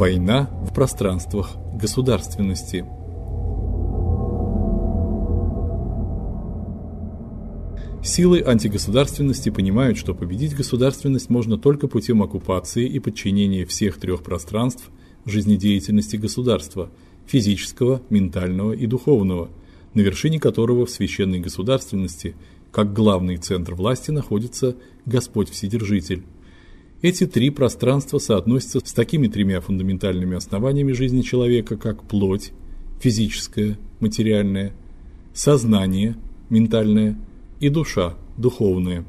Война в пространствах государственности. Силы антигосударственности понимают, что победить государственность можно только путем оккупации и подчинения всех трех пространств жизнедеятельности государства: физического, ментального и духовного, на вершине которого в священной государственности, как главный центр власти, находится Господь Вседержитель. Эти три пространства соотносятся с такими тремя фундаментальными основаниями жизни человека, как плоть, физическая, материальная, сознание, ментальное и душа, духовная.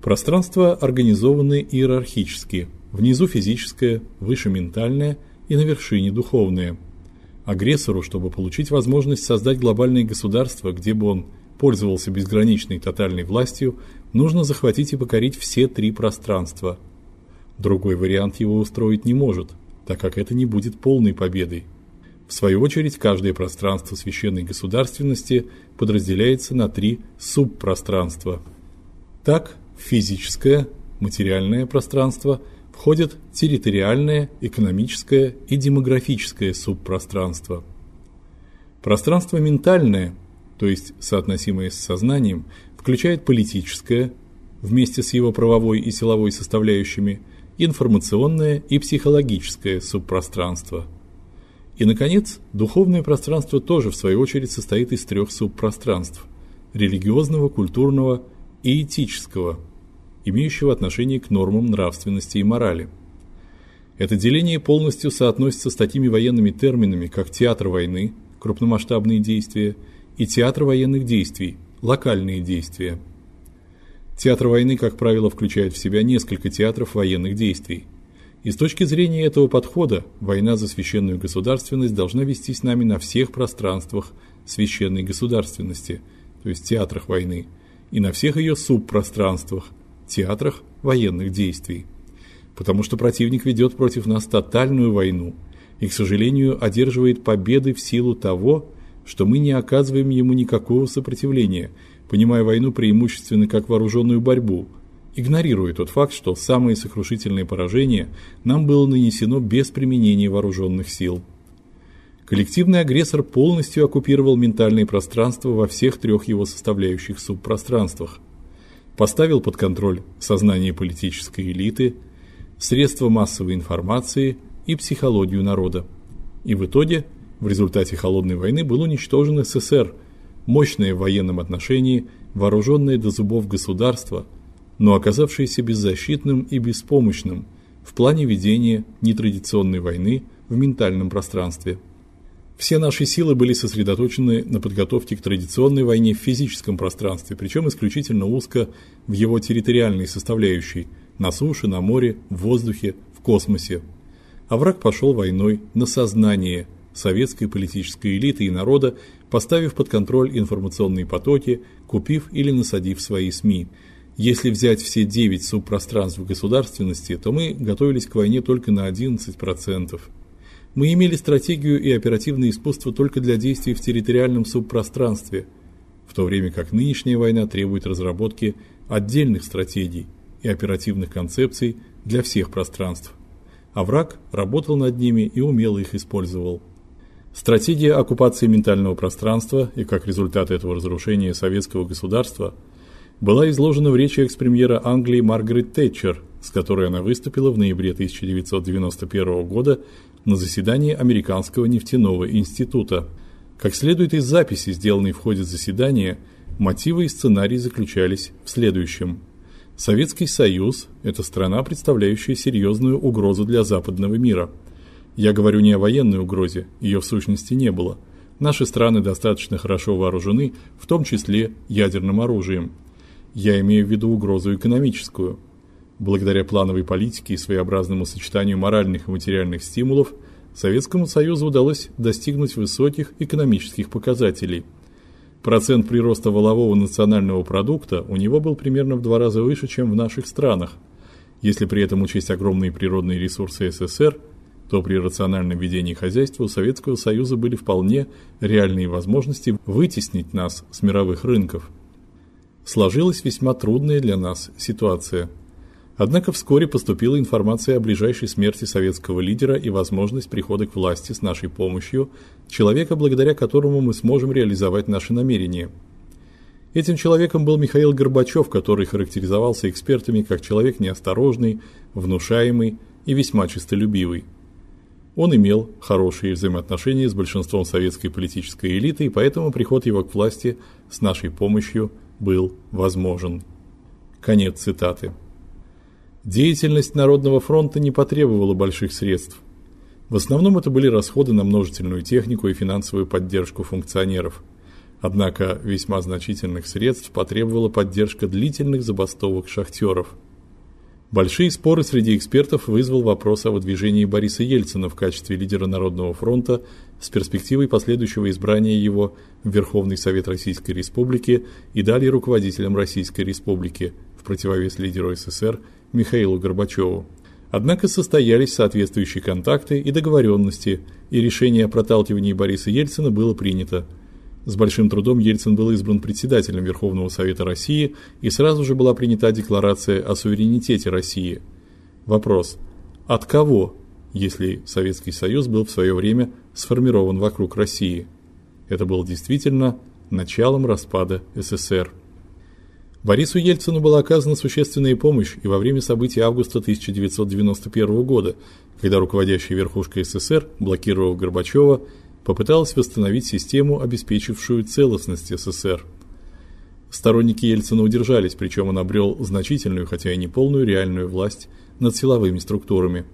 Пространства организованы иерархически. Внизу физическое, выше ментальное и на вершине духовное. Агрессору, чтобы получить возможность создать глобальное государство, где бы он пользовался безграничной тотальной властью, нужно захватить и покорить все три пространства. Другой вариант его устроить не может, так как это не будет полной победой. В свою очередь, каждое пространство священной государственности подразделяется на три субпространства. Так, в физическое, материальное пространство входят территориальное, экономическое и демографическое субпространство. Пространство ментальное, то есть соотносимое с сознанием, включает политическое вместе с его правовой и силовой составляющими, информационное и психологическое субпространство – и наконец, духовное пространство тоже в свою очередь состоит из трех субпространств: религиозного, культурного и этического, имеющего отношение к нормам нравственности и морали. Это деление полностью соотносится с такими военными терминами, как театр войны, крупномасштабные действия, и театр военных действий, локальные действия. Театр войны, как правило, включает в себя несколько театров военных действий. И с точки зрения этого подхода, война за священную государственность должна вестись нами на всех пространствах священной государственности, то есть театрах войны, и на всех ее субпространствах, театрах военных действий. Потому что противник ведет против нас тотальную войну и, к сожалению, одерживает победы в силу того, что мы не оказываем ему никакого сопротивления, понимая войну преимущественно как вооруженную борьбу – игнорируя тот факт, что самое сокрушительное поражение нам было нанесено без применения вооруженных сил. Коллективный агрессор полностью оккупировал ментальное пространство во всех трех его составляющих субпространствах. Поставил под контроль сознание политической элиты, средства массовой информации и психологию народа. И в итоге, в результате холодной войны был уничтожен СССР, мощное в военном отношении, вооруженное до зубов государство – но оказавшееся беззащитным и беспомощным в плане ведения нетрадиционной войны в ментальном пространстве. Все наши силы были сосредоточены на подготовке к традиционной войне в физическом пространстве, причем исключительно узко в его территориальной составляющей на суше, на море, в воздухе, в космосе. А враг пошел войной на сознание советской политической элиты и народа, поставив под контроль информационные потоки, купив или насадив свои СМИ – если взять все 9 субпространств государственности, то мы готовились к войне только на 11%. Мы имели стратегию и оперативное искусство только для действий в территориальном субпространстве, в то время как нынешняя война требует разработки отдельных стратегий и оперативных концепций для всех пространств. А враг работал над ними и умело их использовал. Стратегия оккупации ментального пространства и как результат этого разрушения советского государства – была изложена в речи экс-премьера Англии Маргарет Тэтчер, с которой она выступила в ноябре 1991 года на заседании Американского нефтяного института. Как следует из записи, сделанной в ходе заседания, мотивы и сценарий заключались в следующем: Советский Союз это страна, представляющая серьезную угрозу для западного мира. Я говорю не о военной угрозе, ее в сущности не было. Наши страны достаточно хорошо вооружены, в том числе ядерным оружием. Я имею в виду угрозу экономическую. Благодаря плановой политике и своеобразному сочетанию моральных и материальных стимулов Советскому Союзу удалось достигнуть высоких экономических показателей. Процент прироста валового национального продукта у него был примерно в два раза выше, чем в наших странах. Если при этом учесть огромные природные ресурсы СССР, то при рациональном ведении хозяйства у Советского Союза были вполне реальные возможности вытеснить нас с мировых рынков сложилась весьма трудная для нас ситуация. Однако вскоре поступила информация о ближайшей смерти советского лидера и возможность прихода к власти с нашей помощью, человека, благодаря которому мы сможем реализовать наши намерения. Этим человеком был Михаил Горбачев, который характеризовался экспертами как человек неосторожный, внушаемый и весьма честолюбивый. Он имел хорошие взаимоотношения с большинством советской политической элиты, и поэтому приход его к власти с нашей помощью был возможен. Конец цитаты. Деятельность Народного фронта не потребовала больших средств. В основном это были расходы на множительную технику и финансовую поддержку функционеров. Однако весьма значительных средств потребовала поддержка длительных забастовок шахтеров. Большие споры среди экспертов вызвал вопрос о выдвижении Бориса Ельцина в качестве лидера Народного фронта с перспективой последующего избрания его в Верховный Совет Российской Республики и далее руководителем Российской Республики в противовес лидеру СССр Михаилу Горбачеву. Однако состоялись соответствующие контакты и договоренности, и решение о проталкивании Бориса Ельцина было принято. С большим трудом Ельцин был избран председателем Верховного Совета России, и сразу же была принята декларация о суверенитете России. Вопрос: от кого, если Советский Союз был в свое время сформирован вокруг России? Это было действительно началом распада СССР. Борису Ельцину была оказана существенная помощь и во время событий августа 1991 года, когда руководящая верхушка СССР, блокировав Горбачева, попыталась восстановить систему, обеспечившую целостность СССР. Сторонники Ельцина удержались, причем он обрел значительную, хотя и не полную реальную власть над силовыми структурами.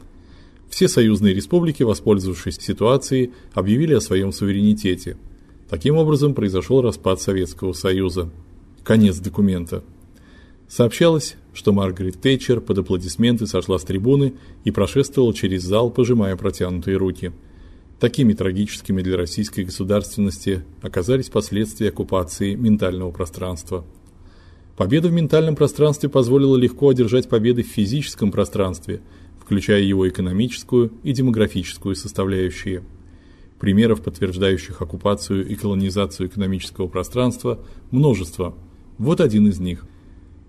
Все союзные республики, воспользовавшись ситуацией, объявили о своем суверенитете. Таким образом произошел распад Советского Союза. Конец документа. Сообщалось, что Маргарет Тэтчер под аплодисменты сошла с трибуны и прошествовала через зал, пожимая протянутые руки. Такими трагическими для российской государственности оказались последствия оккупации ментального пространства. Победа в ментальном пространстве позволила легко одержать победы в физическом пространстве, включая его экономическую и демографическую составляющие. Примеров, подтверждающих оккупацию и колонизацию экономического пространства, множество – вот один из них.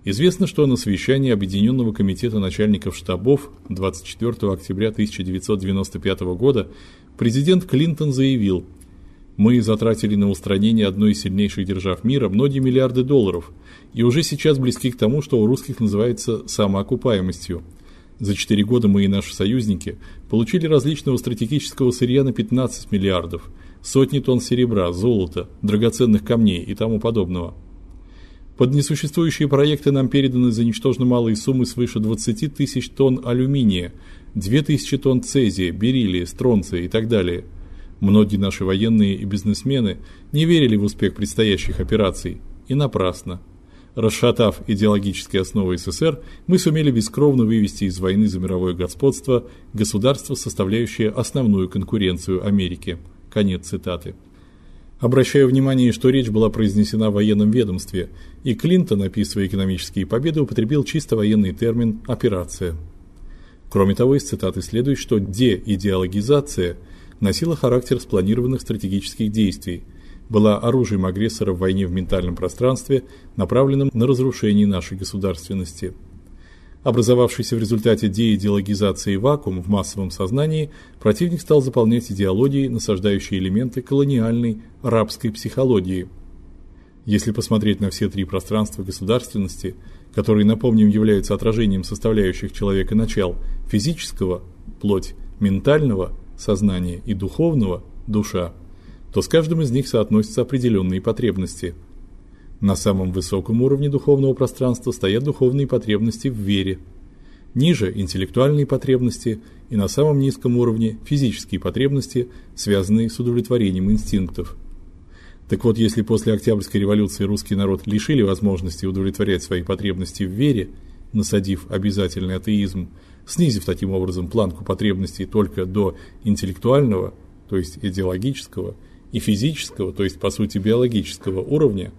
Известно, что на совещании Объединенного комитета начальников штабов 24 октября 1995 года президент Клинтон заявил: "Мы затратили на устранение одной из сильнейших держав мира многие миллиарды долларов, и уже сейчас близки к тому, что у русских называется самоокупаемостью. За 4 года мы и наши союзники получили различного стратегического сырья на 15 миллиардов, сотни тонн серебра, золота, драгоценных камней и тому подобного. Под несуществующие проекты нам переданы за ничтожно малые суммы свыше 20 тысяч тонн алюминия, 2000 тонн цезия, бериллия, стронция и так далее. Многие наши военные и бизнесмены не верили в успех предстоящих операций, и напрасно. Расшатав идеологические основы СССР, мы сумели бескровно вывести из войны за мировое господство государство, составляющее основную конкуренцию Америке. Конец цитаты. Обращаю внимание, что речь была произнесена в военном ведомстве, и Клинтон, описывая экономические победы, употребил чисто военный термин операция. Кроме того, из цитаты следует, что деидеологизация носила характер спланированных стратегических действий, была оружием агрессора в войне в ментальном пространстве, направленным на разрушение нашей государственности. Образовавшийся в результате деидеологизации вакуум в массовом сознании, противник стал заполнять идеологией, насаждающие элементы колониальной рабской психологии. Если посмотреть на все три пространства государственности, которые, напомним, являются отражением составляющих человека начал физического плоть, ментального сознания и духовного душа, то с каждым из них соотносятся определенные потребности – на самом высоком уровне духовного пространства стоят духовные потребности в вере. Ниже интеллектуальные потребности и на самом низком уровне физические потребности, связанные с удовлетворением инстинктов. Так вот, если после Октябрьской революции русский народ лишили возможности удовлетворять свои потребности в вере, насадив обязательный атеизм, снизив таким образом планку потребностей только до интеллектуального, то есть идеологического, и физического, то есть по сути биологического уровня,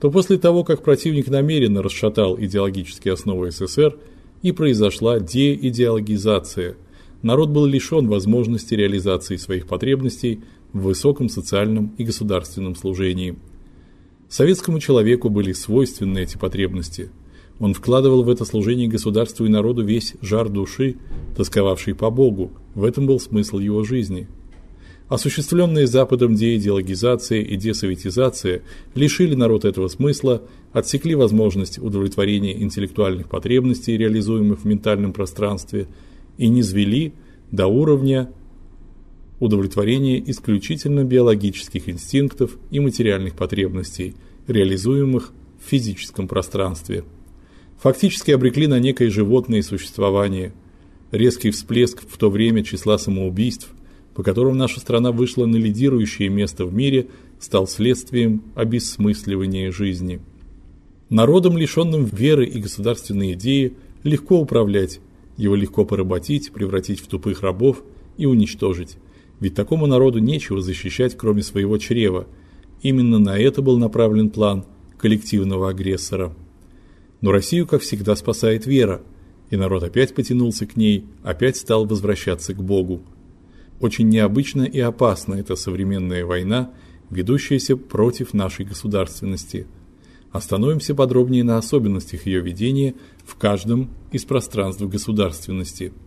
то после того, как противник намеренно расшатал идеологические основы СССР и произошла деидеологизация, народ был лишен возможности реализации своих потребностей в высоком социальном и государственном служении. Советскому человеку были свойственны эти потребности. Он вкладывал в это служение государству и народу весь жар души, тосковавший по Богу. В этом был смысл его жизни. Осуществленные Западом деидеологизация и десоветизация лишили народ этого смысла, отсекли возможность удовлетворения интеллектуальных потребностей, реализуемых в ментальном пространстве, и низвели до уровня удовлетворения исключительно биологических инстинктов и материальных потребностей, реализуемых в физическом пространстве. Фактически обрекли на некое животное существование. Резкий всплеск в то время числа самоубийств, по которым наша страна вышла на лидирующее место в мире, стал следствием обесмысливания жизни. Народом, лишённым веры и государственной идеи, легко управлять, его легко поработить, превратить в тупых рабов и уничтожить. Ведь такому народу нечего защищать, кроме своего чрева. Именно на это был направлен план коллективного агрессора. Но Россию, как всегда, спасает вера, и народ опять потянулся к ней, опять стал возвращаться к Богу. Очень необычна и опасна эта современная война, ведущаяся против нашей государственности. Остановимся подробнее на особенностях ее ведения в каждом из пространств государственности –